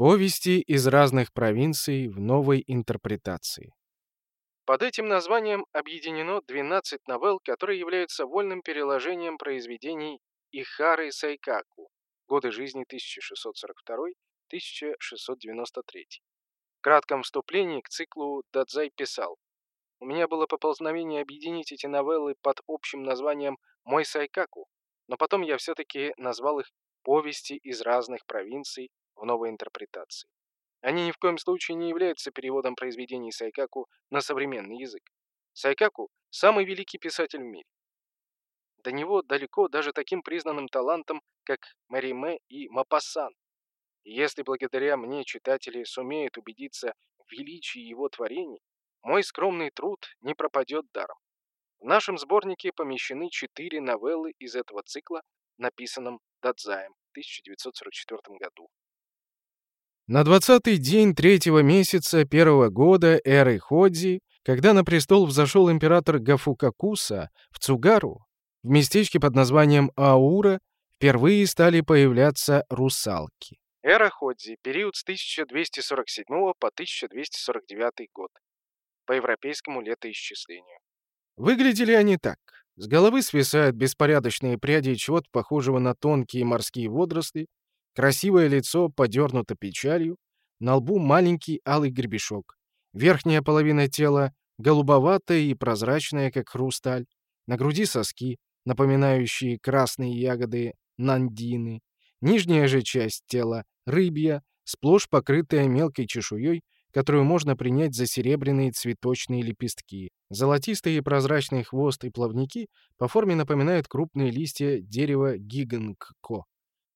Повести из разных провинций в новой интерпретации. Под этим названием объединено 12 новелл, которые являются вольным переложением произведений Ихары Сайкаку «Годы жизни 1642-1693». В кратком вступлении к циклу Дадзай писал «У меня было поползновение объединить эти новеллы под общим названием «Мой Сайкаку», но потом я все-таки назвал их «Повести из разных провинций в новой интерпретации. Они ни в коем случае не являются переводом произведений Сайкаку на современный язык. Сайкаку – самый великий писатель в мире. До него далеко даже таким признанным талантом, как Мариме и Мапассан. Если благодаря мне читатели сумеют убедиться в величии его творений, мой скромный труд не пропадет даром. В нашем сборнике помещены четыре новеллы из этого цикла, написанном Дадзаем в 1944 году. На двадцатый день третьего месяца первого года эры Ходзи, когда на престол взошел император Гафукакуса в Цугару, в местечке под названием Аура впервые стали появляться русалки. Эра Ходзи, период с 1247 по 1249 год, по европейскому летоисчислению. Выглядели они так. С головы свисают беспорядочные пряди чего-то похожего на тонкие морские водоросли, Красивое лицо подернуто печалью, на лбу маленький алый гребешок. Верхняя половина тела голубоватая и прозрачная, как хрусталь. На груди соски, напоминающие красные ягоды нандины. Нижняя же часть тела — рыбья, сплошь покрытая мелкой чешуей, которую можно принять за серебряные цветочные лепестки. Золотистый и прозрачный хвост и плавники по форме напоминают крупные листья дерева гигангко.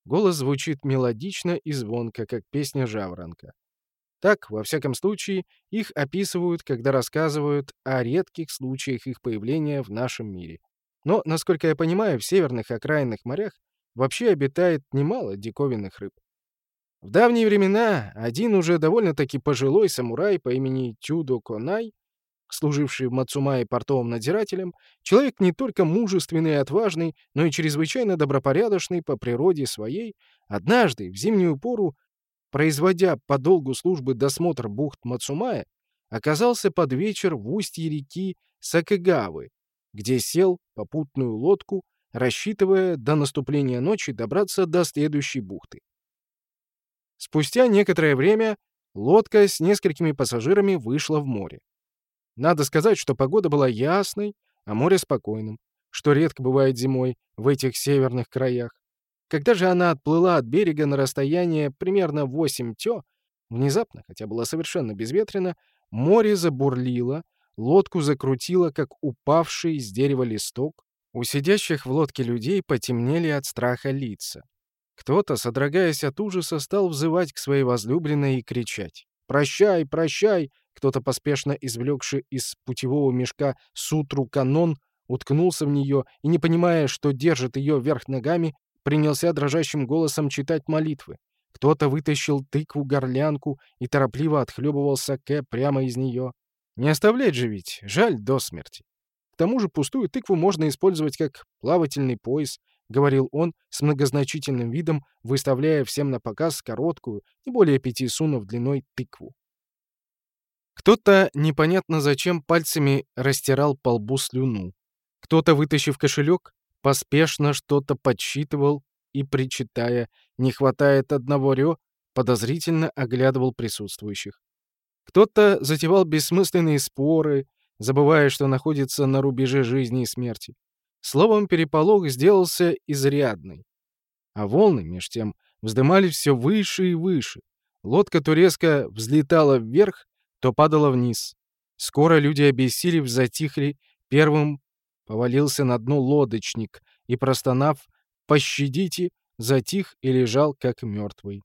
Голос звучит мелодично и звонко, как песня жаворонка. Так, во всяком случае, их описывают, когда рассказывают о редких случаях их появления в нашем мире. Но, насколько я понимаю, в северных окраинных морях вообще обитает немало диковинных рыб. В давние времена один уже довольно-таки пожилой самурай по имени Тюдо Конай служивший в Мацумае портовым надзирателем, человек не только мужественный и отважный, но и чрезвычайно добропорядочный по природе своей, однажды, в зимнюю пору, производя по долгу службы досмотр бухт Мацумая, оказался под вечер в устье реки Сакагавы, где сел попутную лодку, рассчитывая до наступления ночи добраться до следующей бухты. Спустя некоторое время лодка с несколькими пассажирами вышла в море. Надо сказать, что погода была ясной, а море спокойным, что редко бывает зимой в этих северных краях. Когда же она отплыла от берега на расстояние примерно 8 тё, внезапно, хотя было совершенно безветренно, море забурлило, лодку закрутило, как упавший с дерева листок. У сидящих в лодке людей потемнели от страха лица. Кто-то, содрогаясь от ужаса, стал взывать к своей возлюбленной и кричать. «Прощай, прощай! Кто-то, поспешно извлекший из путевого мешка сутру канон, уткнулся в нее и, не понимая, что держит ее вверх ногами, принялся дрожащим голосом читать молитвы. Кто-то вытащил тыкву-горлянку и торопливо отхлебывал саке прямо из нее. Не оставлять же ведь, жаль до смерти. К тому же пустую тыкву можно использовать как плавательный пояс, — говорил он с многозначительным видом, выставляя всем на показ короткую, не более пяти сунов длиной тыкву. Кто-то непонятно зачем пальцами растирал по лбу слюну. Кто-то, вытащив кошелек, поспешно что-то подсчитывал и, причитая «не хватает одного рё», подозрительно оглядывал присутствующих. Кто-то затевал бессмысленные споры, забывая, что находится на рубеже жизни и смерти. Словом, переполох сделался изрядный. А волны, меж тем, вздымались все выше и выше. Лодка то резко взлетала вверх, то падала вниз. Скоро люди, обессилев, затихли. Первым повалился на дно лодочник и, простонав «пощадите», затих и лежал, как мертвый.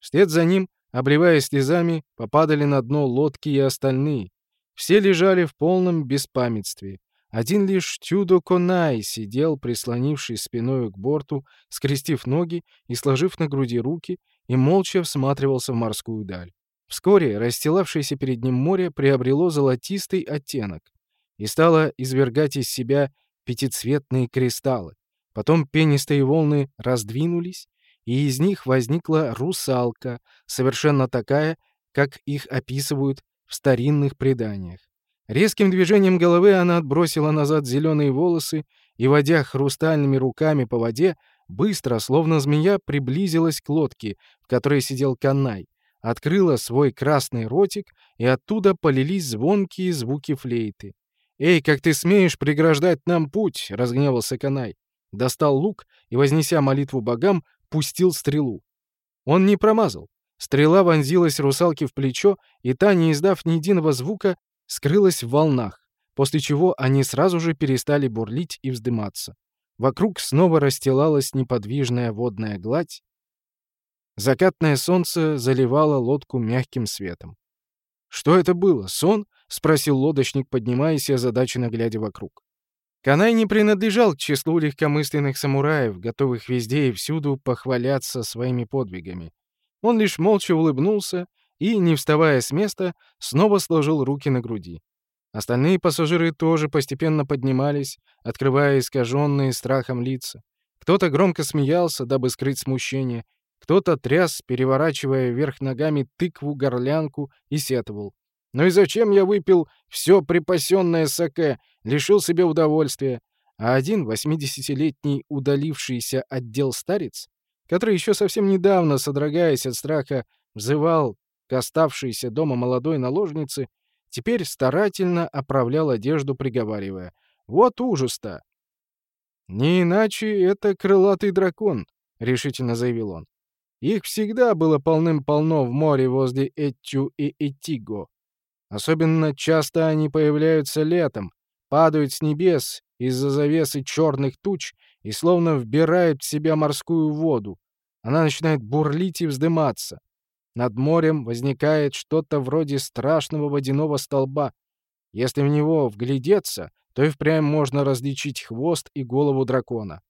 Вслед за ним, обливаясь слезами, попадали на дно лодки и остальные. Все лежали в полном беспамятстве. Один лишь Тюдо Конай сидел, прислонившись спиной к борту, скрестив ноги и сложив на груди руки, и молча всматривался в морскую даль. Вскоре расстилавшееся перед ним море приобрело золотистый оттенок и стало извергать из себя пятицветные кристаллы. Потом пенистые волны раздвинулись, и из них возникла русалка, совершенно такая, как их описывают в старинных преданиях. Резким движением головы она отбросила назад зеленые волосы и, водя хрустальными руками по воде, быстро, словно змея, приблизилась к лодке, в которой сидел Канай, открыла свой красный ротик, и оттуда полились звонкие звуки флейты. «Эй, как ты смеешь преграждать нам путь?» — разгневался Канай. Достал лук и, вознеся молитву богам, пустил стрелу. Он не промазал. Стрела вонзилась русалке в плечо, и та, не издав ни единого звука, скрылась в волнах, после чего они сразу же перестали бурлить и вздыматься. Вокруг снова расстилалась неподвижная водная гладь. Закатное солнце заливало лодку мягким светом. «Что это было? Сон?» — спросил лодочник, поднимаясь и озадаченно глядя вокруг. Канай не принадлежал к числу легкомысленных самураев, готовых везде и всюду похваляться своими подвигами. Он лишь молча улыбнулся и, не вставая с места, снова сложил руки на груди. Остальные пассажиры тоже постепенно поднимались, открывая искаженные страхом лица. Кто-то громко смеялся, дабы скрыть смущение, кто-то тряс, переворачивая вверх ногами тыкву-горлянку и сетовал. «Ну и зачем я выпил все припасенное саке, лишил себе удовольствия?» А один, восьмидесятилетний удалившийся отдел старец, который еще совсем недавно, содрогаясь от страха, взывал к оставшейся дома молодой наложнице, теперь старательно оправлял одежду, приговаривая. «Вот ужас-то!» «Не иначе это крылатый дракон», — решительно заявил он. «Их всегда было полным-полно в море возле Этчу и Этиго. Особенно часто они появляются летом, падают с небес из-за завесы черных туч и словно вбирают в себя морскую воду. Она начинает бурлить и вздыматься. Над морем возникает что-то вроде страшного водяного столба. Если в него вглядеться, то и впрямь можно различить хвост и голову дракона.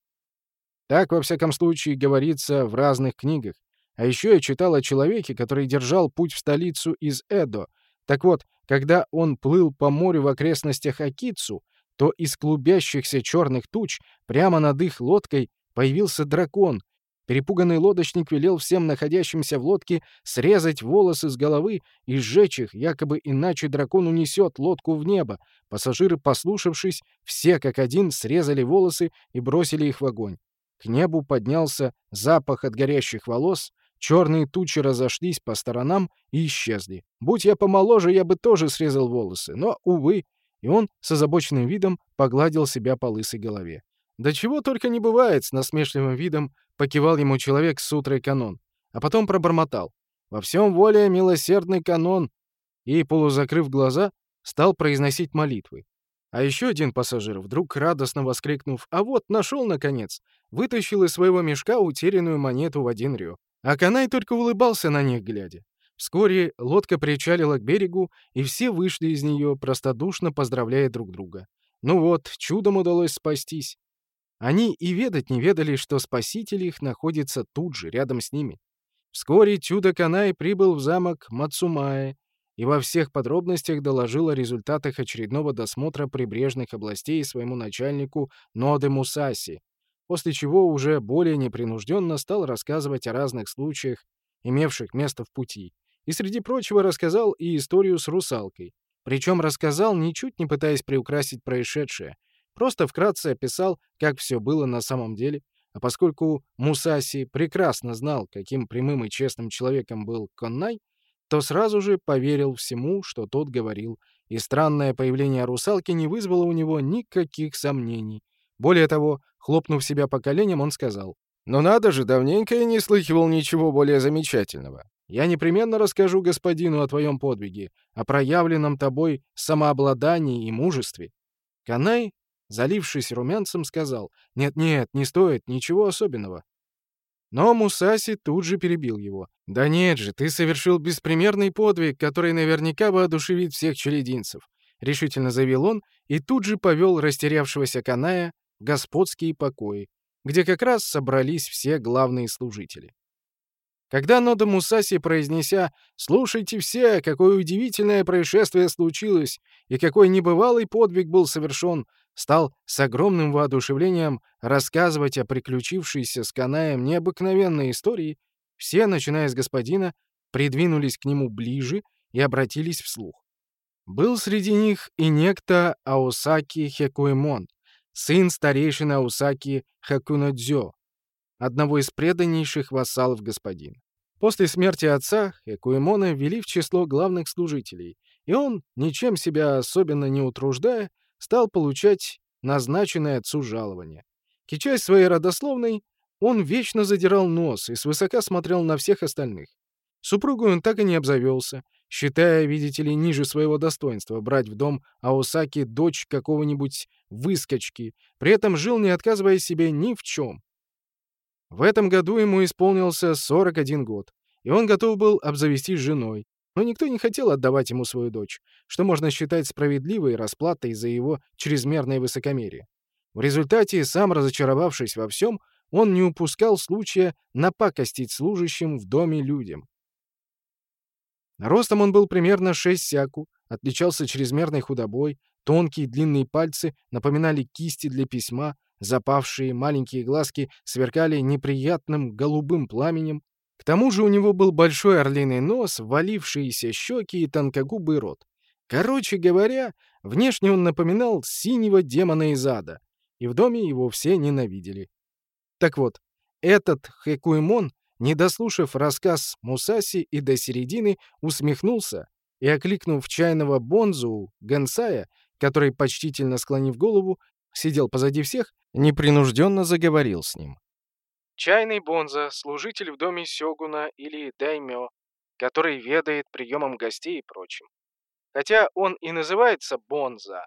Так, во всяком случае, говорится в разных книгах. А еще я читал о человеке, который держал путь в столицу из Эдо. Так вот, когда он плыл по морю в окрестностях Акицу, то из клубящихся черных туч прямо над их лодкой появился дракон, Перепуганный лодочник велел всем находящимся в лодке срезать волосы с головы и сжечь их, якобы иначе дракон унесет лодку в небо. Пассажиры, послушавшись, все как один срезали волосы и бросили их в огонь. К небу поднялся запах от горящих волос, черные тучи разошлись по сторонам и исчезли. Будь я помоложе, я бы тоже срезал волосы, но, увы, и он с озабоченным видом погладил себя по лысой голове. Да чего только не бывает, с насмешливым видом покивал ему человек с утрой канон, а потом пробормотал. Во всем воля милосердный канон. И, полузакрыв глаза, стал произносить молитвы. А еще один пассажир, вдруг радостно воскликнув «А вот, нашел, наконец!» вытащил из своего мешка утерянную монету в один рё. А Канай только улыбался на них, глядя. Вскоре лодка причалила к берегу, и все вышли из нее, простодушно поздравляя друг друга. Ну вот, чудом удалось спастись. Они и ведать не ведали, что спаситель их находится тут же, рядом с ними. Вскоре Чудо-Канай прибыл в замок Мацумае и во всех подробностях доложил о результатах очередного досмотра прибрежных областей своему начальнику Ноде Мусаси, после чего уже более непринужденно стал рассказывать о разных случаях, имевших место в пути, и среди прочего рассказал и историю с русалкой. Причем рассказал, ничуть не пытаясь приукрасить происшедшее, Просто вкратце описал, как все было на самом деле, а поскольку Мусаси прекрасно знал, каким прямым и честным человеком был Коннай, то сразу же поверил всему, что тот говорил, и странное появление русалки не вызвало у него никаких сомнений. Более того, хлопнув себя по коленям, он сказал, «Но надо же, давненько я не слыхивал ничего более замечательного. Я непременно расскажу господину о твоем подвиге, о проявленном тобой самообладании и мужестве». Канай залившись румянцем, сказал «Нет-нет, не стоит, ничего особенного». Но Мусаси тут же перебил его. «Да нет же, ты совершил беспримерный подвиг, который наверняка воодушевит всех челединцев», — решительно заявил он и тут же повел растерявшегося Каная в господские покои, где как раз собрались все главные служители. Когда Нода Мусаси, произнеся «Слушайте все, какое удивительное происшествие случилось и какой небывалый подвиг был совершен», стал с огромным воодушевлением рассказывать о приключившейся с Канаем необыкновенной истории, все, начиная с господина, придвинулись к нему ближе и обратились вслух. Был среди них и некто Аосаки Хекуэмон, сын старейшины Аосаки Хакунадзё, одного из преданнейших вассалов господина. После смерти отца Хекуэмона ввели в число главных служителей, и он, ничем себя особенно не утруждая, стал получать назначенное отцу жалование. Кичась своей родословной, он вечно задирал нос и свысока смотрел на всех остальных. Супругой он так и не обзавелся, считая, видите ли, ниже своего достоинства брать в дом Аосаки дочь какого-нибудь выскочки, при этом жил, не отказывая себе ни в чем. В этом году ему исполнился 41 год, и он готов был обзавестись женой, но никто не хотел отдавать ему свою дочь, что можно считать справедливой расплатой за его чрезмерное высокомерие. В результате, сам разочаровавшись во всем, он не упускал случая напакостить служащим в доме людям. Ростом он был примерно 6 сяку, отличался чрезмерной худобой, тонкие длинные пальцы напоминали кисти для письма, запавшие маленькие глазки сверкали неприятным голубым пламенем, тому же у него был большой орлиный нос, валившиеся щеки и тонкогубый рот. Короче говоря, внешне он напоминал синего демона из ада, и в доме его все ненавидели. Так вот, этот Хэкуэмон, не дослушав рассказ Мусаси и до середины, усмехнулся и, окликнув чайного Бонзу, Гансая, который, почтительно склонив голову, сидел позади всех, непринужденно заговорил с ним. Чайный бонза — служитель в доме сёгуна или даймё, который ведает приемом гостей и прочим. Хотя он и называется бонза,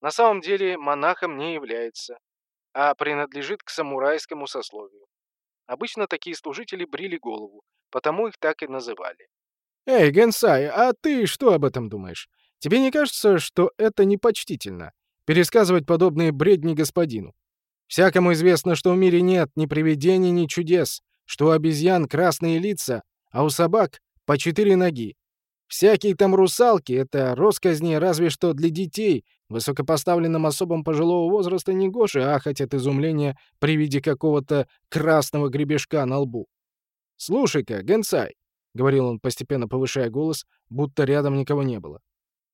на самом деле монахом не является, а принадлежит к самурайскому сословию. Обычно такие служители брили голову, потому их так и называли. «Эй, Генсай, а ты что об этом думаешь? Тебе не кажется, что это непочтительно? Пересказывать подобные бредни господину? Всякому известно, что в мире нет ни привидений, ни чудес, что у обезьян красные лица, а у собак по четыре ноги. Всякие там русалки — это росказни разве что для детей, высокопоставленным особам пожилого возраста не гоши ахать от изумления при виде какого-то красного гребешка на лбу. «Слушай-ка, Генсай», — говорил он, постепенно повышая голос, будто рядом никого не было.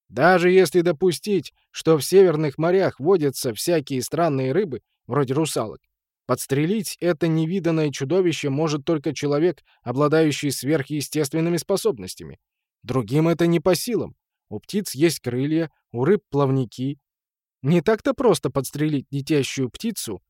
«Даже если допустить, что в северных морях водятся всякие странные рыбы, вроде русалок. Подстрелить это невиданное чудовище может только человек, обладающий сверхъестественными способностями. Другим это не по силам. У птиц есть крылья, у рыб — плавники. Не так-то просто подстрелить летящую птицу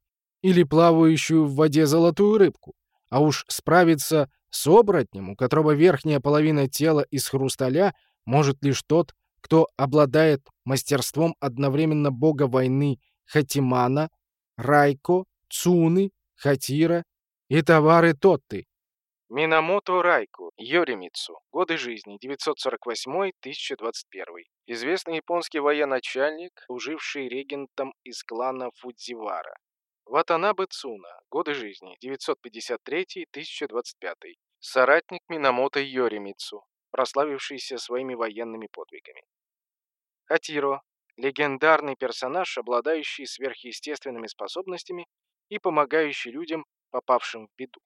или плавающую в воде золотую рыбку. А уж справиться с оборотнем, у которого верхняя половина тела из хрусталя, может лишь тот, кто обладает мастерством одновременно бога войны Хатимана Райко, Цуны, Хатира и товары Тотты. Минамото Райко, Йоримицу. Годы жизни 948-1021. Известный японский военачальник, служивший регентом из клана Фудзивара. Ватанабе Цуна. Годы жизни 953-1025. Соратник Минамото Йоримицу, прославившийся своими военными подвигами. Хатиро, легендарный персонаж, обладающий сверхъестественными способностями и помогающий людям, попавшим в беду.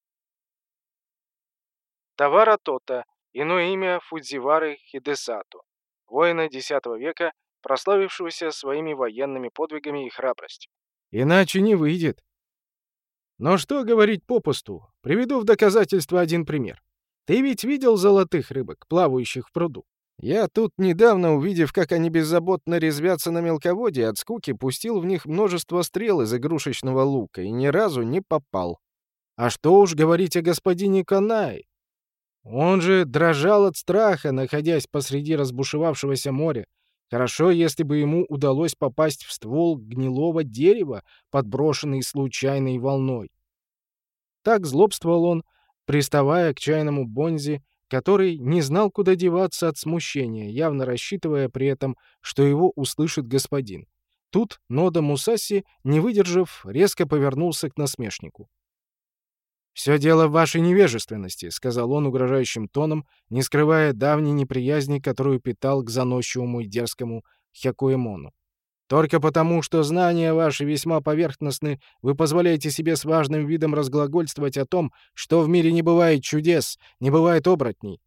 Тавара Тота, иное имя Фудзивары Хидесато, воина X века, прославившегося своими военными подвигами и храбростью. Иначе не выйдет. Но что говорить попусту? Приведу в доказательство один пример. Ты ведь видел золотых рыбок, плавающих в пруду? Я тут недавно, увидев, как они беззаботно резвятся на мелководье, от скуки пустил в них множество стрел из игрушечного лука и ни разу не попал. А что уж говорить о господине Канай? Он же дрожал от страха, находясь посреди разбушевавшегося моря. Хорошо, если бы ему удалось попасть в ствол гнилого дерева, подброшенный случайной волной. Так злобствовал он, приставая к чайному бонзе который не знал, куда деваться от смущения, явно рассчитывая при этом, что его услышит господин. Тут Нода Мусаси, не выдержав, резко повернулся к насмешнику. «Все дело в вашей невежественности», — сказал он угрожающим тоном, не скрывая давней неприязни, которую питал к заносчивому и дерзкому Хякуэмону. Только потому, что знания ваши весьма поверхностны, вы позволяете себе с важным видом разглагольствовать о том, что в мире не бывает чудес, не бывает оборотней.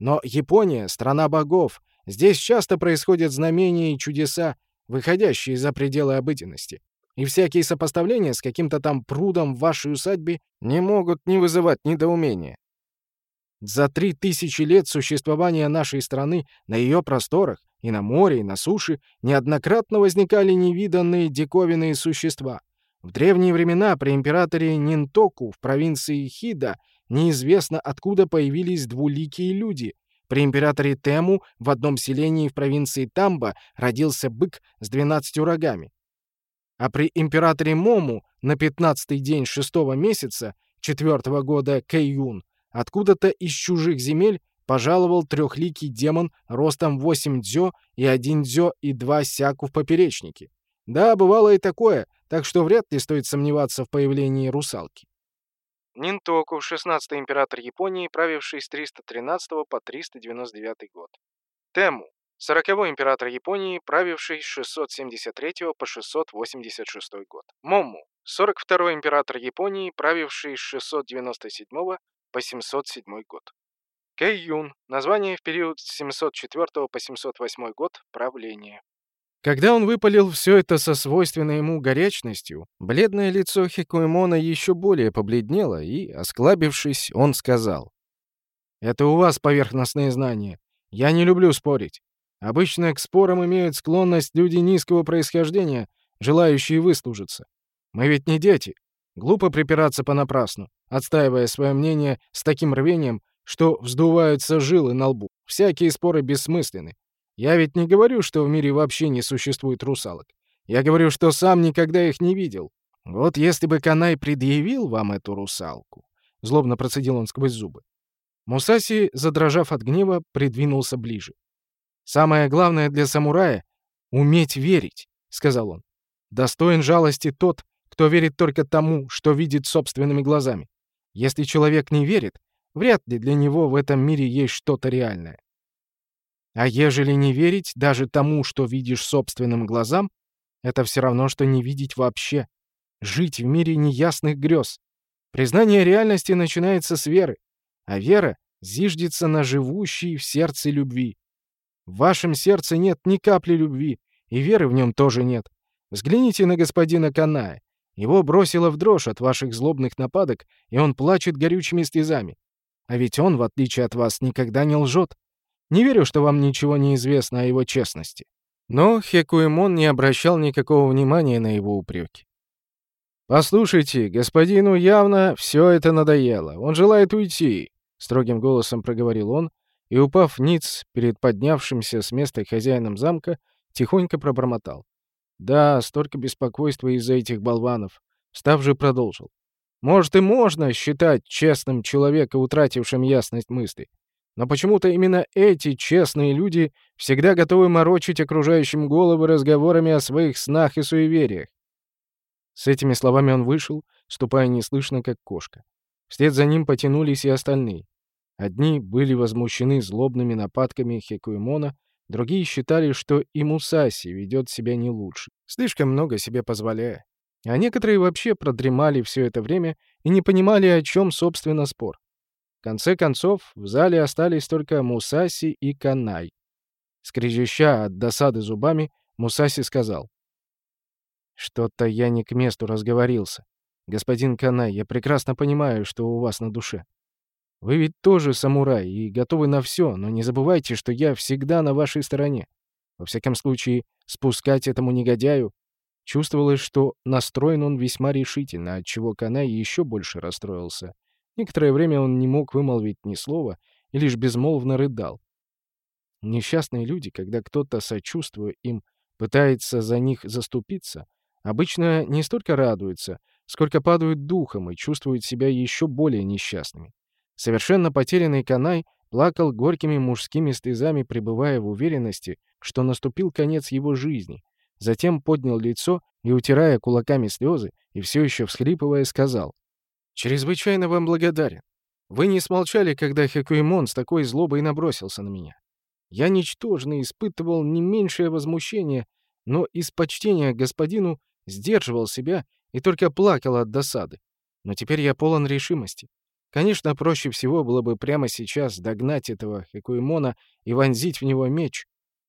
Но Япония — страна богов. Здесь часто происходят знамения и чудеса, выходящие за пределы обыденности. И всякие сопоставления с каким-то там прудом в вашей усадьбе не могут не вызывать недоумения. За три тысячи лет существования нашей страны на ее просторах и на море, и на суше неоднократно возникали невиданные диковинные существа. В древние времена при императоре Нинтоку в провинции Хида неизвестно откуда появились двуликие люди. При императоре Тему в одном селении в провинции Тамба родился бык с двенадцатью рогами. А при императоре Мому на пятнадцатый день шестого месяца четвертого года Кэйюн откуда-то из чужих земель пожаловал трехликий демон ростом 8 дзё и 1 дзё и 2 сяку в поперечнике. Да, бывало и такое, так что вряд ли стоит сомневаться в появлении русалки. Нинтоку, 16-й император Японии, правивший с 313 по 399 год. Тему, 40-й император Японии, правивший с 673 по 686 год. Момму, 42-й император Японии, правивший с 697 по 707 год. Кэй-Юн. Название в период с 704 по 708 год правления. Когда он выпалил все это со свойственной ему горячностью, бледное лицо Хикуэмона еще более побледнело, и, осклабившись, он сказал. «Это у вас поверхностные знания. Я не люблю спорить. Обычно к спорам имеют склонность люди низкого происхождения, желающие выслужиться. Мы ведь не дети. Глупо припираться понапрасну, отстаивая свое мнение с таким рвением, что вздуваются жилы на лбу. Всякие споры бессмысленны. Я ведь не говорю, что в мире вообще не существует русалок. Я говорю, что сам никогда их не видел. Вот если бы Канай предъявил вам эту русалку, злобно процедил он сквозь зубы. Мусаси, задрожав от гнева, придвинулся ближе. Самое главное для самурая уметь верить, сказал он. Достоин жалости тот, кто верит только тому, что видит собственными глазами. Если человек не верит, Вряд ли для него в этом мире есть что-то реальное. А ежели не верить даже тому, что видишь собственным глазам, это все равно, что не видеть вообще. Жить в мире неясных грез. Признание реальности начинается с веры, а вера зиждется на живущей в сердце любви. В вашем сердце нет ни капли любви, и веры в нем тоже нет. Взгляните на господина Каная. Его бросило в дрожь от ваших злобных нападок, и он плачет горючими слезами. А ведь он, в отличие от вас, никогда не лжет. Не верю, что вам ничего не известно о его честности». Но Хекуэмон не обращал никакого внимания на его упреки. «Послушайте, господину явно все это надоело. Он желает уйти», — строгим голосом проговорил он, и, упав ниц перед поднявшимся с места хозяином замка, тихонько пробормотал. «Да, столько беспокойства из-за этих болванов». Став же продолжил. Может, и можно считать честным человека, утратившим ясность мысли. Но почему-то именно эти честные люди всегда готовы морочить окружающим головы разговорами о своих снах и суевериях. С этими словами он вышел, ступая неслышно, как кошка. Вслед за ним потянулись и остальные. Одни были возмущены злобными нападками Хекуэмона, другие считали, что и Мусаси ведет себя не лучше, слишком много себе позволяя. А некоторые вообще продремали все это время и не понимали, о чем, собственно, спор. В конце концов, в зале остались только Мусаси и Канай. Скрежеща от досады зубами, Мусаси сказал. «Что-то я не к месту разговорился. Господин Канай, я прекрасно понимаю, что у вас на душе. Вы ведь тоже самурай и готовы на все, но не забывайте, что я всегда на вашей стороне. Во всяком случае, спускать этому негодяю Чувствовалось, что настроен он весьма решительно, отчего Канай еще больше расстроился. Некоторое время он не мог вымолвить ни слова и лишь безмолвно рыдал. Несчастные люди, когда кто-то, сочувствуя им, пытается за них заступиться, обычно не столько радуются, сколько падают духом и чувствуют себя еще более несчастными. Совершенно потерянный Канай плакал горькими мужскими слезами, пребывая в уверенности, что наступил конец его жизни, Затем поднял лицо и, утирая кулаками слезы, и все еще всхлипывая, сказал. «Чрезвычайно вам благодарен. Вы не смолчали, когда Хекуэмон с такой злобой набросился на меня. Я ничтожно испытывал не меньшее возмущение, но из почтения господину сдерживал себя и только плакал от досады. Но теперь я полон решимости. Конечно, проще всего было бы прямо сейчас догнать этого Хекуэмона и вонзить в него меч.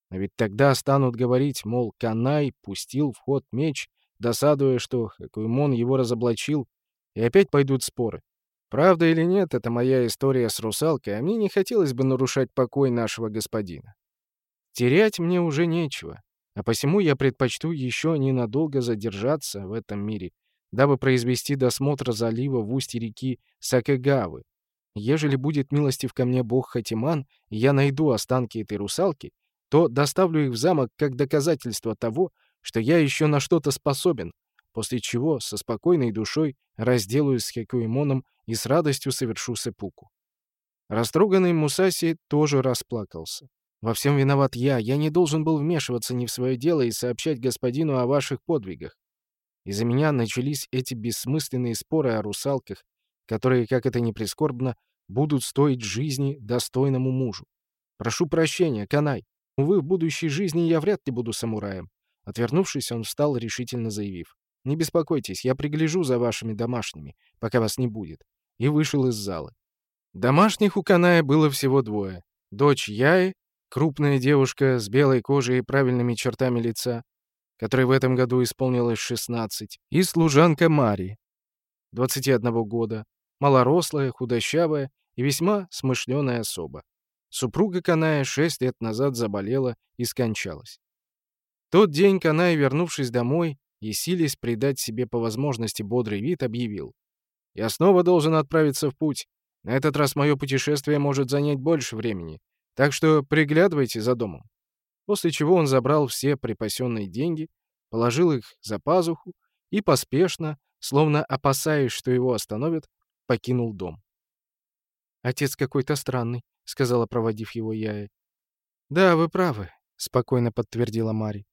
Но ведь тогда станут говорить, мол, Канай пустил в ход меч, досадуя, что Хекуэмон его разоблачил, и опять пойдут споры. Правда или нет, это моя история с русалкой, а мне не хотелось бы нарушать покой нашего господина. Терять мне уже нечего, а посему я предпочту еще ненадолго задержаться в этом мире, дабы произвести досмотр залива в устье реки Сакагавы. Ежели будет милостив ко мне бог Хатиман, и я найду останки этой русалки, то доставлю их в замок как доказательство того, что я еще на что-то способен, после чего со спокойной душой разделаюсь с Хекуэмоном и с радостью совершу сепуку. Растроганный Мусаси тоже расплакался. «Во всем виноват я. Я не должен был вмешиваться не в свое дело и сообщать господину о ваших подвигах. Из-за меня начались эти бессмысленные споры о русалках, которые, как это ни прискорбно, будут стоить жизни достойному мужу. Прошу прощения, Канай. Увы, в будущей жизни я вряд ли буду самураем. Отвернувшись, он встал, решительно заявив. «Не беспокойтесь, я пригляжу за вашими домашними, пока вас не будет», и вышел из зала. Домашних у Каная было всего двое. Дочь Яи, крупная девушка с белой кожей и правильными чертами лица, которой в этом году исполнилось 16, и служанка Мари, 21 года, малорослая, худощавая и весьма смышленая особа. Супруга Каная шесть лет назад заболела и скончалась. Тот день Канай, вернувшись домой и силясь придать себе по возможности бодрый вид, объявил. «Я снова должен отправиться в путь. На этот раз мое путешествие может занять больше времени, так что приглядывайте за домом после чего он забрал все припасенные деньги, положил их за пазуху и поспешно, словно опасаясь, что его остановят, покинул дом. «Отец какой-то странный», — сказала, проводив его Яя. «Да, вы правы», — спокойно подтвердила Мари.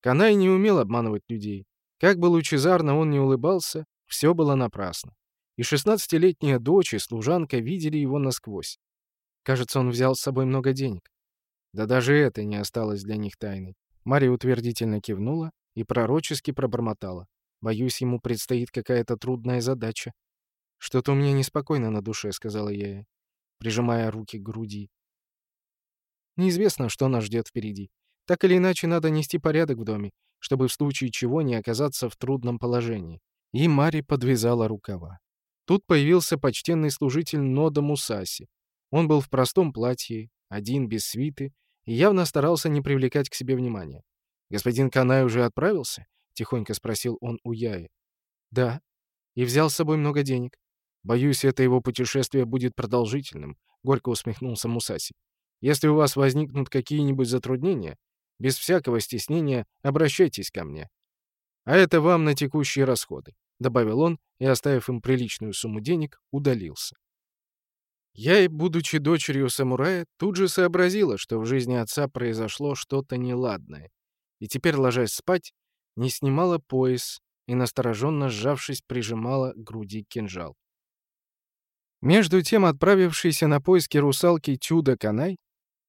Канай не умел обманывать людей. Как бы лучезарно он не улыбался, все было напрасно. И шестнадцатилетняя дочь и служанка видели его насквозь. Кажется, он взял с собой много денег. Да даже это не осталось для них тайной. Мария утвердительно кивнула и пророчески пробормотала. «Боюсь, ему предстоит какая-то трудная задача». «Что-то у меня неспокойно на душе», — сказала я, прижимая руки к груди. «Неизвестно, что нас ждет впереди. Так или иначе, надо нести порядок в доме, чтобы в случае чего не оказаться в трудном положении». И Мари подвязала рукава. Тут появился почтенный служитель Нода Мусаси. Он был в простом платье, один, без свиты, и явно старался не привлекать к себе внимания. «Господин Канай уже отправился?» — тихонько спросил он у Яи. «Да. И взял с собой много денег. Боюсь, это его путешествие будет продолжительным», — горько усмехнулся Мусаси. «Если у вас возникнут какие-нибудь затруднения, без всякого стеснения обращайтесь ко мне. А это вам на текущие расходы», — добавил он и, оставив им приличную сумму денег, удалился. Я, будучи дочерью самурая, тут же сообразила, что в жизни отца произошло что-то неладное, и теперь, ложась спать, не снимала пояс и, настороженно сжавшись, прижимала к груди кинжал. Между тем, отправившийся на поиски русалки Тюда Канай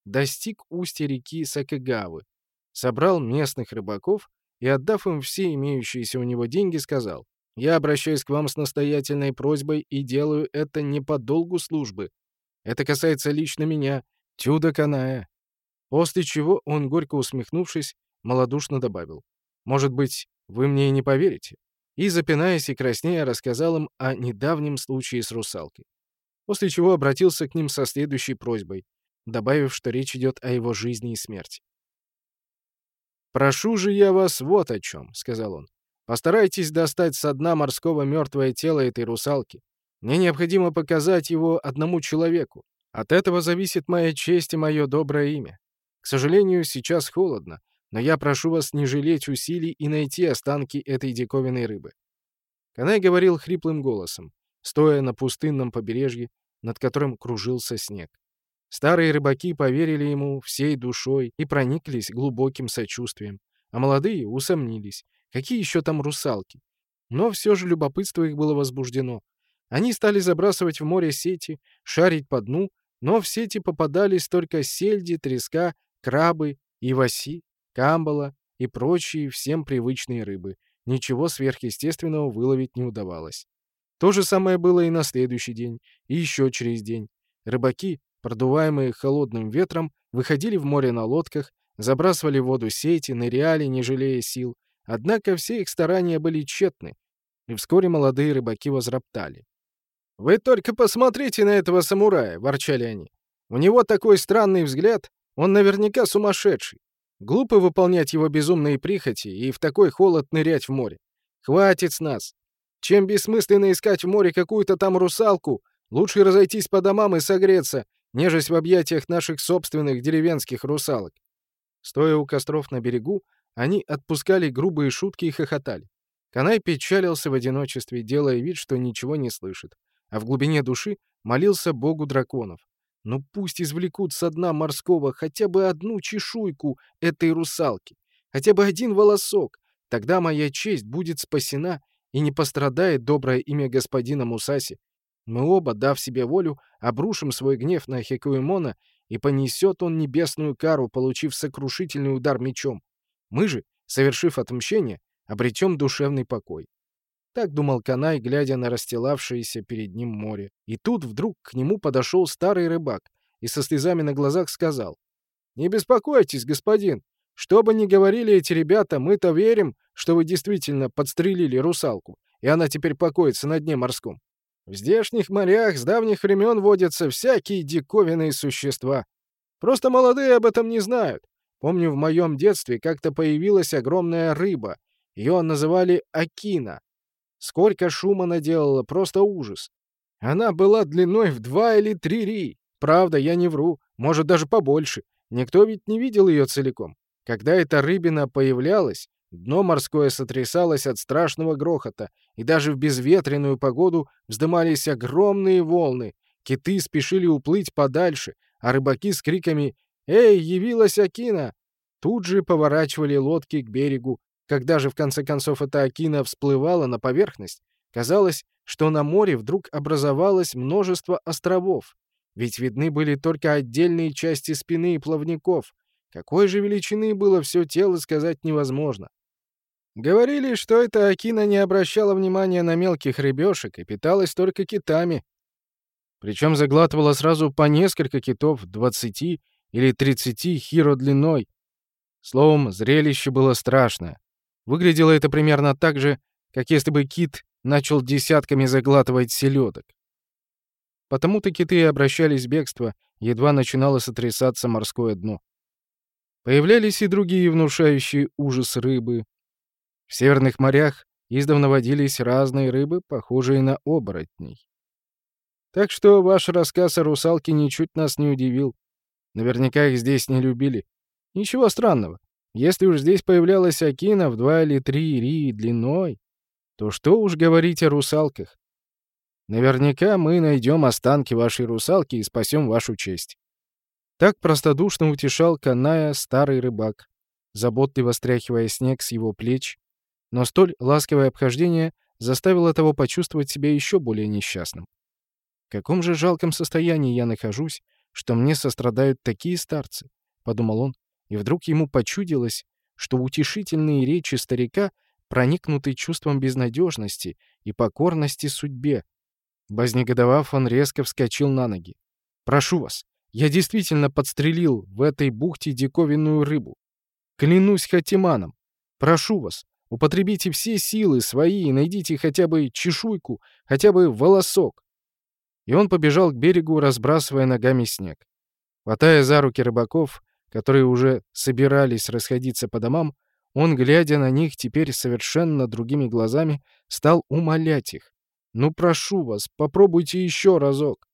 достиг устья реки Сакагавы, собрал местных рыбаков и, отдав им все имеющиеся у него деньги, сказал, «Я обращаюсь к вам с настоятельной просьбой и делаю это не по долгу службы, это касается лично меня, Тюда Каная». После чего он, горько усмехнувшись, малодушно добавил. «Может быть, вы мне и не поверите?» И, запинаясь и краснея, рассказал им о недавнем случае с русалкой. После чего обратился к ним со следующей просьбой, добавив, что речь идет о его жизни и смерти. «Прошу же я вас вот о чем», — сказал он. «Постарайтесь достать со дна морского мертвое тело этой русалки. Мне необходимо показать его одному человеку. От этого зависит моя честь и мое доброе имя. К сожалению, сейчас холодно, но я прошу вас не жалеть усилий и найти останки этой диковинной рыбы». Канай говорил хриплым голосом, стоя на пустынном побережье, над которым кружился снег. Старые рыбаки поверили ему всей душой и прониклись глубоким сочувствием, а молодые усомнились, какие еще там русалки. Но все же любопытство их было возбуждено, они стали забрасывать в море сети, шарить по дну, но в сети попадались только сельди, треска, крабы, иваси, камбала и прочие всем привычные рыбы. Ничего сверхъестественного выловить не удавалось. То же самое было и на следующий день, и еще через день. Рыбаки, продуваемые холодным ветром, выходили в море на лодках, забрасывали в воду сети, ныряли, не жалея сил. Однако все их старания были тщетны, и вскоре молодые рыбаки возроптали. «Вы только посмотрите на этого самурая!» — ворчали они. «У него такой странный взгляд, он наверняка сумасшедший. Глупо выполнять его безумные прихоти и в такой холод нырять в море. Хватит с нас. Чем бессмысленно искать в море какую-то там русалку, лучше разойтись по домам и согреться, нежесть в объятиях наших собственных деревенских русалок. Стоя у костров на берегу, они отпускали грубые шутки и хохотали. Канай печалился в одиночестве, делая вид, что ничего не слышит, а в глубине души молился богу драконов. Ну пусть извлекут со дна морского хотя бы одну чешуйку этой русалки, хотя бы один волосок, тогда моя честь будет спасена и не пострадает доброе имя господина Мусаси. Мы оба, дав себе волю, обрушим свой гнев на Хекуэмона, и понесет он небесную кару, получив сокрушительный удар мечом. Мы же, совершив отмщение, обретем душевный покой. Так думал Канай, глядя на расстилавшееся перед ним море. И тут вдруг к нему подошел старый рыбак и со слезами на глазах сказал. «Не беспокойтесь, господин. Что бы ни говорили эти ребята, мы-то верим, что вы действительно подстрелили русалку, и она теперь покоится на дне морском. В здешних морях с давних времен водятся всякие диковинные существа. Просто молодые об этом не знают. Помню, в моем детстве как-то появилась огромная рыба. Ее называли Акина. Сколько шума наделала, просто ужас. Она была длиной в два или три ри. Правда, я не вру, может, даже побольше. Никто ведь не видел ее целиком. Когда эта рыбина появлялась, дно морское сотрясалось от страшного грохота, и даже в безветренную погоду вздымались огромные волны. Киты спешили уплыть подальше, а рыбаки с криками «Эй, явилась Акина!» тут же поворачивали лодки к берегу, когда же в конце концов эта Акина всплывала на поверхность, казалось, что на море вдруг образовалось множество островов. Ведь видны были только отдельные части спины и плавников. Какой же величины было все тело, сказать невозможно. Говорили, что эта Акина не обращала внимания на мелких рыбешек и питалась только китами. Причем заглатывала сразу по несколько китов, 20 или 30 хиро длиной. Словом, зрелище было страшное. Выглядело это примерно так же, как если бы кит начал десятками заглатывать селедок. Потому-то киты обращались в бегство, едва начинало сотрясаться морское дно. Появлялись и другие внушающие ужас рыбы. В северных морях издавна водились разные рыбы, похожие на оборотней. Так что ваш рассказ о русалке ничуть нас не удивил. Наверняка их здесь не любили. Ничего странного. Если уж здесь появлялась Акина в два или три ри длиной, то что уж говорить о русалках. Наверняка мы найдем останки вашей русалки и спасем вашу честь. Так простодушно утешал Каная старый рыбак, заботливо стряхивая снег с его плеч, но столь ласковое обхождение заставило того почувствовать себя еще более несчастным. В каком же жалком состоянии я нахожусь, что мне сострадают такие старцы, — подумал он, и вдруг ему почудилось, что утешительные речи старика проникнуты чувством безнадежности и покорности судьбе. Вознегодовав, он резко вскочил на ноги. «Прошу вас, я действительно подстрелил в этой бухте диковинную рыбу. Клянусь Хатиманом. Прошу вас, употребите все силы свои и найдите хотя бы чешуйку, хотя бы волосок». И он побежал к берегу, разбрасывая ногами снег. Хватая за руки рыбаков, которые уже собирались расходиться по домам, он, глядя на них теперь совершенно другими глазами, стал умолять их. «Ну, прошу вас, попробуйте еще разок».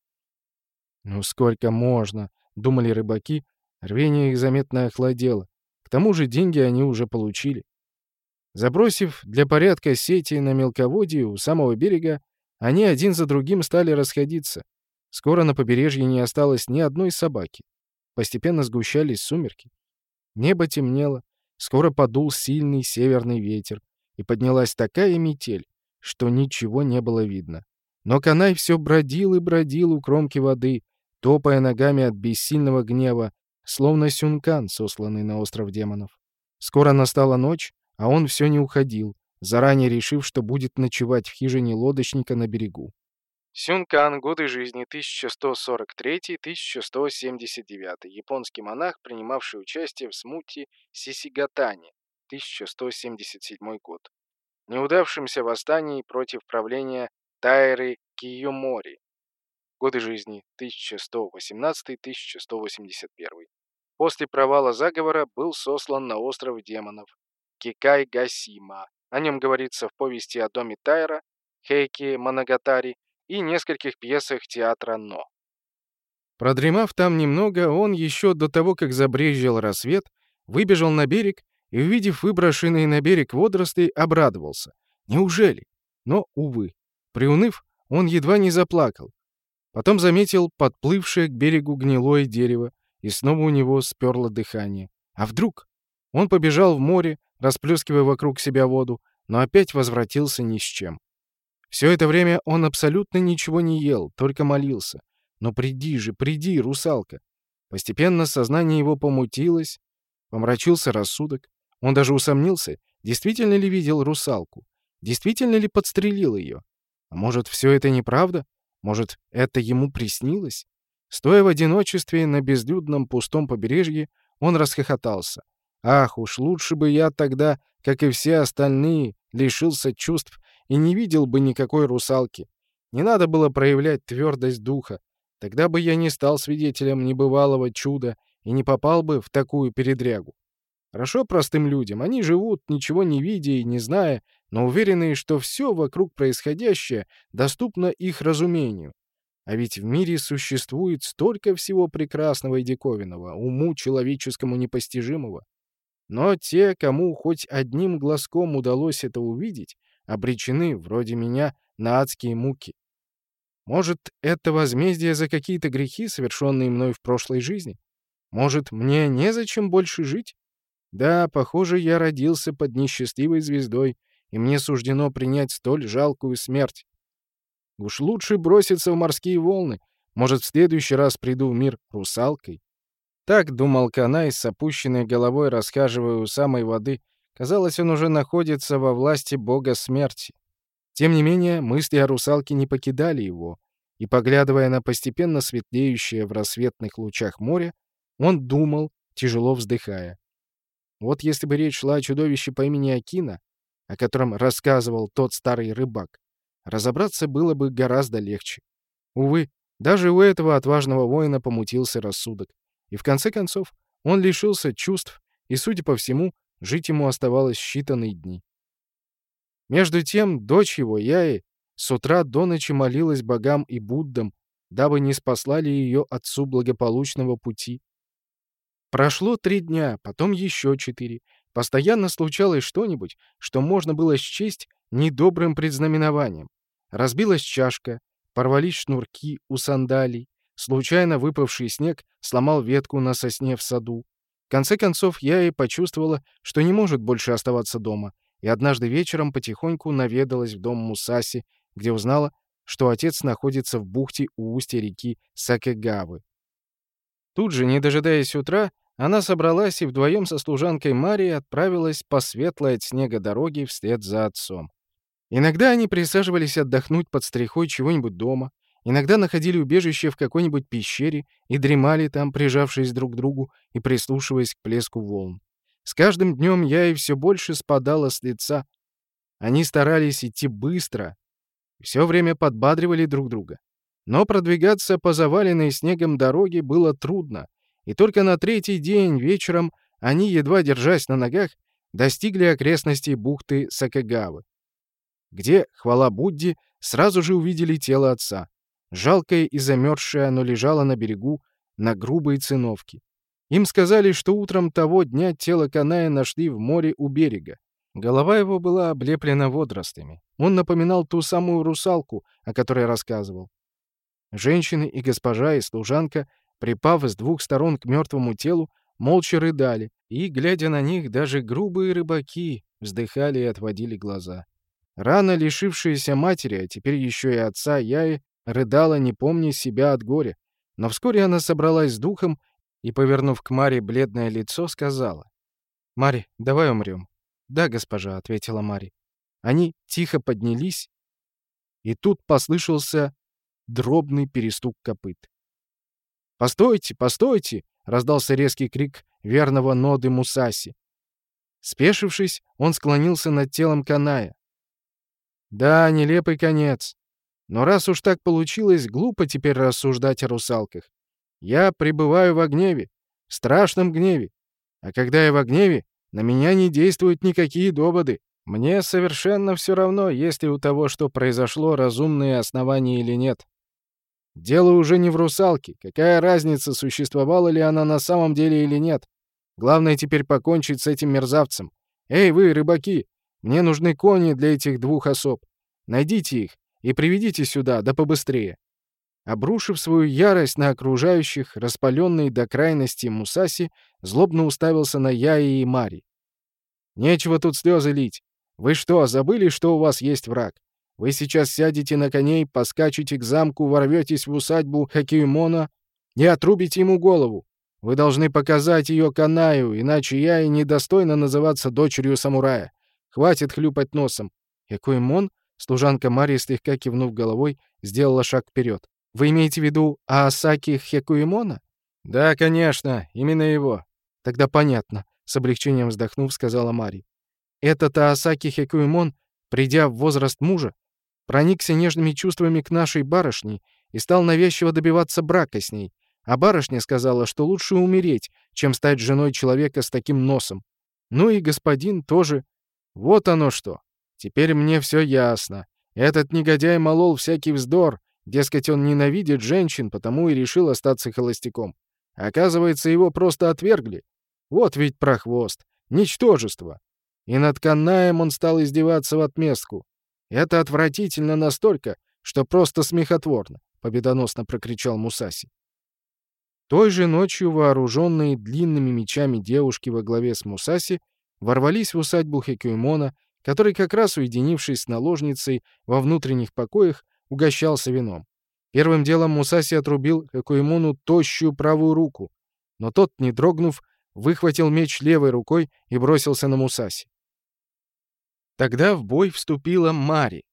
«Ну, сколько можно?» — думали рыбаки. Рвение их заметно охладело. К тому же деньги они уже получили. Забросив для порядка сети на мелководье у самого берега, они один за другим стали расходиться. Скоро на побережье не осталось ни одной собаки. Постепенно сгущались сумерки. Небо темнело, скоро подул сильный северный ветер, и поднялась такая метель, что ничего не было видно. Но Канай все бродил и бродил у кромки воды, топая ногами от бессильного гнева, словно сюнкан, сосланный на остров демонов. Скоро настала ночь, а он все не уходил, заранее решив, что будет ночевать в хижине лодочника на берегу. Сюнкан. Годы жизни 1143-1179. Японский монах, принимавший участие в смуте Сисигатани. 1177 год. Неудавшемся восстании против правления Тайры Киюмори. Годы жизни 1118-1181. После провала заговора был сослан на остров демонов Кикай-Гасима. О нем говорится в повести о доме Тайра, Хейки Манагатари и нескольких пьесах театра «Но». Продремав там немного, он еще до того, как забрезжил рассвет, выбежал на берег и, увидев выброшенные на берег водоросли, обрадовался. Неужели? Но, увы. Приуныв, он едва не заплакал. Потом заметил подплывшее к берегу гнилое дерево, и снова у него сперло дыхание. А вдруг? Он побежал в море, расплескивая вокруг себя воду, но опять возвратился ни с чем. Все это время он абсолютно ничего не ел, только молился. «Но приди же, приди, русалка!» Постепенно сознание его помутилось, помрачился рассудок. Он даже усомнился, действительно ли видел русалку, действительно ли подстрелил ее. А может, все это неправда? Может, это ему приснилось? Стоя в одиночестве на безлюдном пустом побережье, он расхохотался. Ах, уж лучше бы я тогда, как и все остальные, лишился чувств и не видел бы никакой русалки. Не надо было проявлять твердость духа. Тогда бы я не стал свидетелем небывалого чуда и не попал бы в такую передрягу. Хорошо простым людям, они живут, ничего не видя и не зная, но уверенные, что все вокруг происходящее доступно их разумению. А ведь в мире существует столько всего прекрасного и диковинного, уму человеческому непостижимого. Но те, кому хоть одним глазком удалось это увидеть, обречены, вроде меня, на адские муки. Может, это возмездие за какие-то грехи, совершенные мной в прошлой жизни? Может, мне незачем больше жить? Да, похоже, я родился под несчастливой звездой, и мне суждено принять столь жалкую смерть. Уж лучше броситься в морские волны. Может, в следующий раз приду в мир русалкой? Так думал Канай, с опущенной головой расхаживая у самой воды, Казалось, он уже находится во власти бога смерти. Тем не менее, мысли о русалке не покидали его, и, поглядывая на постепенно светлеющее в рассветных лучах море, он думал, тяжело вздыхая. Вот если бы речь шла о чудовище по имени Акина, о котором рассказывал тот старый рыбак, разобраться было бы гораздо легче. Увы, даже у этого отважного воина помутился рассудок, и в конце концов он лишился чувств и, судя по всему, Жить ему оставалось считанные дни. Между тем, дочь его, Яи, с утра до ночи молилась богам и Буддам, дабы не спаслали ее отцу благополучного пути. Прошло три дня, потом еще четыре. Постоянно случалось что-нибудь, что можно было счесть недобрым предзнаменованием. Разбилась чашка, порвались шнурки у сандалий, случайно выпавший снег сломал ветку на сосне в саду. Конце концов, я и почувствовала, что не может больше оставаться дома, и однажды вечером потихоньку наведалась в дом Мусаси, где узнала, что отец находится в бухте у устья реки Сакегавы. Тут же, не дожидаясь утра, она собралась и вдвоем со служанкой Марией отправилась по светлой от снега дороге вслед за отцом. Иногда они присаживались отдохнуть под стрихой чего-нибудь дома, Иногда находили убежище в какой-нибудь пещере и дремали там, прижавшись друг к другу и прислушиваясь к плеску волн. С каждым днем я и все больше спадала с лица. Они старались идти быстро, все время подбадривали друг друга. Но продвигаться по заваленной снегом дороге было трудно, и только на третий день вечером они, едва держась на ногах, достигли окрестностей бухты Сакагавы, где, хвала Будде, сразу же увидели тело отца. Жалкое и замерзшее оно лежало на берегу на грубой циновке. Им сказали, что утром того дня тело Каная нашли в море у берега. Голова его была облеплена водорослями. Он напоминал ту самую русалку, о которой рассказывал. Женщины и госпожа, и служанка, припав с двух сторон к мертвому телу, молча рыдали, и, глядя на них, даже грубые рыбаки вздыхали и отводили глаза. Рано лишившаяся матери, а теперь еще и отца Яи, рыдала, не помня себя от горя. Но вскоре она собралась с духом и, повернув к Маре бледное лицо, сказала. «Мари, давай умрем». «Да, госпожа», — ответила Мари. Они тихо поднялись, и тут послышался дробный перестук копыт. «Постойте, постойте!» — раздался резкий крик верного ноды Мусаси. Спешившись, он склонился над телом Каная. Да, нелепый конец. Но раз уж так получилось, глупо теперь рассуждать о русалках. Я пребываю во гневе, в страшном гневе. А когда я во гневе, на меня не действуют никакие доводы. Мне совершенно все равно, есть ли у того, что произошло, разумные основания или нет. Дело уже не в русалке. Какая разница, существовала ли она на самом деле или нет? Главное теперь покончить с этим мерзавцем. Эй, вы, рыбаки, мне нужны кони для этих двух особ. Найдите их и приведите сюда, да побыстрее». Обрушив свою ярость на окружающих, распаленный до крайности Мусаси злобно уставился на Яи и Мари. «Нечего тут слезы лить. Вы что, забыли, что у вас есть враг? Вы сейчас сядете на коней, поскачете к замку, ворветесь в усадьбу Хакиюмона и отрубите ему голову. Вы должны показать ее Канаю, иначе я и недостойна называться дочерью самурая. Хватит хлюпать носом. Якуэмон, служанка Марии, слегка кивнув головой, сделала шаг вперед. Вы имеете в виду Аасаки Хекуэмона? Да, конечно, именно его. Тогда понятно, с облегчением вздохнув, сказала Мари. Этот Аасаки Хекуэмон, придя в возраст мужа, проникся нежными чувствами к нашей барышне и стал навязчиво добиваться брака с ней, а барышня сказала, что лучше умереть, чем стать женой человека с таким носом. Ну и господин тоже. Вот оно что. Теперь мне все ясно. Этот негодяй молол всякий вздор, дескать, он ненавидит женщин, потому и решил остаться холостяком. Оказывается, его просто отвергли. Вот ведь прохвост. Ничтожество. И над Канаем он стал издеваться в отместку. Это отвратительно настолько, что просто смехотворно, победоносно прокричал Мусаси. Той же ночью вооруженные длинными мечами девушки во главе с Мусаси ворвались в усадьбу Хекюймона, который, как раз уединившись с наложницей во внутренних покоях, угощался вином. Первым делом Мусаси отрубил Хекуймону тощую правую руку, но тот, не дрогнув, выхватил меч левой рукой и бросился на Мусаси. Тогда в бой вступила Мари.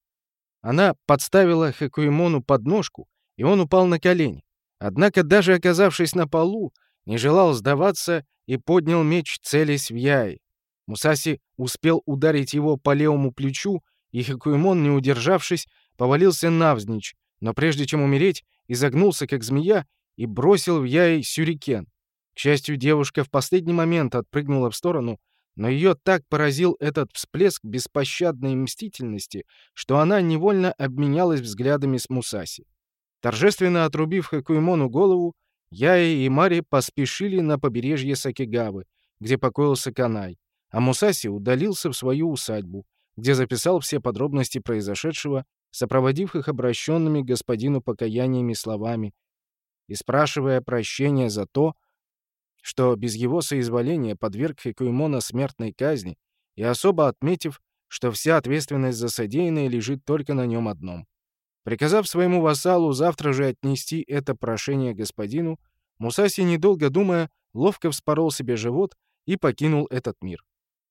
Она подставила Хекуймону подножку, и он упал на колени. Однако, даже оказавшись на полу, не желал сдаваться и поднял меч, целясь в Яй. Мусаси успел ударить его по левому плечу, и Хакуэмон, не удержавшись, повалился навзничь, но прежде чем умереть, изогнулся, как змея, и бросил в Яй сюрикен. К счастью, девушка в последний момент отпрыгнула в сторону, но ее так поразил этот всплеск беспощадной мстительности, что она невольно обменялась взглядами с Мусаси. Торжественно отрубив Хакуймону голову, Яи и Мари поспешили на побережье Сакигавы, где покоился Канай, а Мусаси удалился в свою усадьбу, где записал все подробности произошедшего, сопроводив их обращенными господину покаяниями словами и спрашивая прощения за то, что без его соизволения подверг Хикуймона смертной казни, и особо отметив, что вся ответственность за содеянное лежит только на нем одном. Приказав своему вассалу завтра же отнести это прошение господину, Мусаси, недолго думая, ловко вспорол себе живот и покинул этот мир.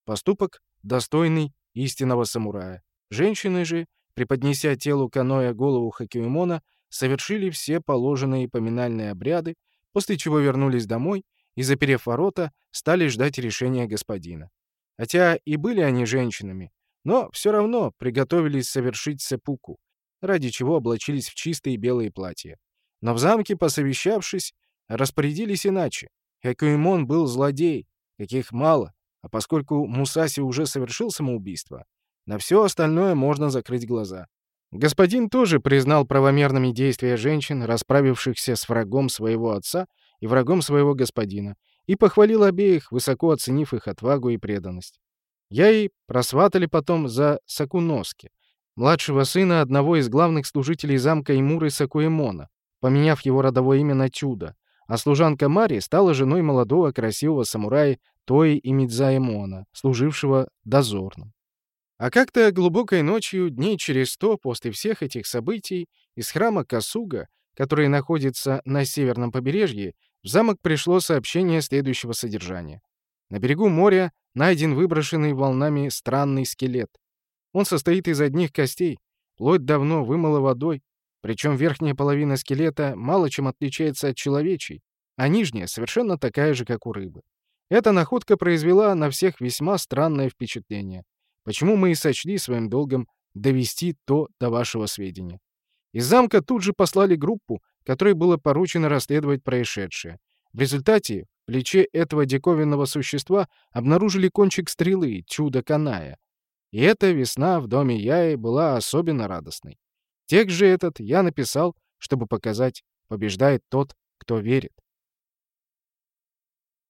Поступок, достойный истинного самурая. Женщины же, преподнеся телу Каноя голову Хакиумона, совершили все положенные поминальные обряды, после чего вернулись домой и, заперев ворота, стали ждать решения господина. Хотя и были они женщинами, но все равно приготовились совершить сепуку — ради чего облачились в чистые белые платья. Но в замке, посовещавшись, распорядились иначе. Хекуимон был злодей, каких мало, а поскольку Мусаси уже совершил самоубийство, на все остальное можно закрыть глаза. Господин тоже признал правомерными действия женщин, расправившихся с врагом своего отца и врагом своего господина, и похвалил обеих, высоко оценив их отвагу и преданность. Я и просватали потом за Сакуноски, младшего сына одного из главных служителей замка Имуры Сакуэмона, поменяв его родовое имя на Чудо, а служанка Мари стала женой молодого красивого самурая Тои Имидзаэмона, служившего дозорным. А как-то глубокой ночью, дней через сто после всех этих событий, из храма Касуга, который находится на северном побережье, в замок пришло сообщение следующего содержания. На берегу моря, найден выброшенный волнами странный скелет. Он состоит из одних костей, плоть давно вымыла водой, причем верхняя половина скелета мало чем отличается от человечей, а нижняя совершенно такая же, как у рыбы. Эта находка произвела на всех весьма странное впечатление, почему мы и сочли своим долгом довести то до вашего сведения. Из замка тут же послали группу, которой было поручено расследовать происшедшее. В результате в плече этого диковинного существа обнаружили кончик стрелы, чудо Каная. И эта весна в доме Яи была особенно радостной. Текст же этот я написал, чтобы показать, побеждает тот, кто верит.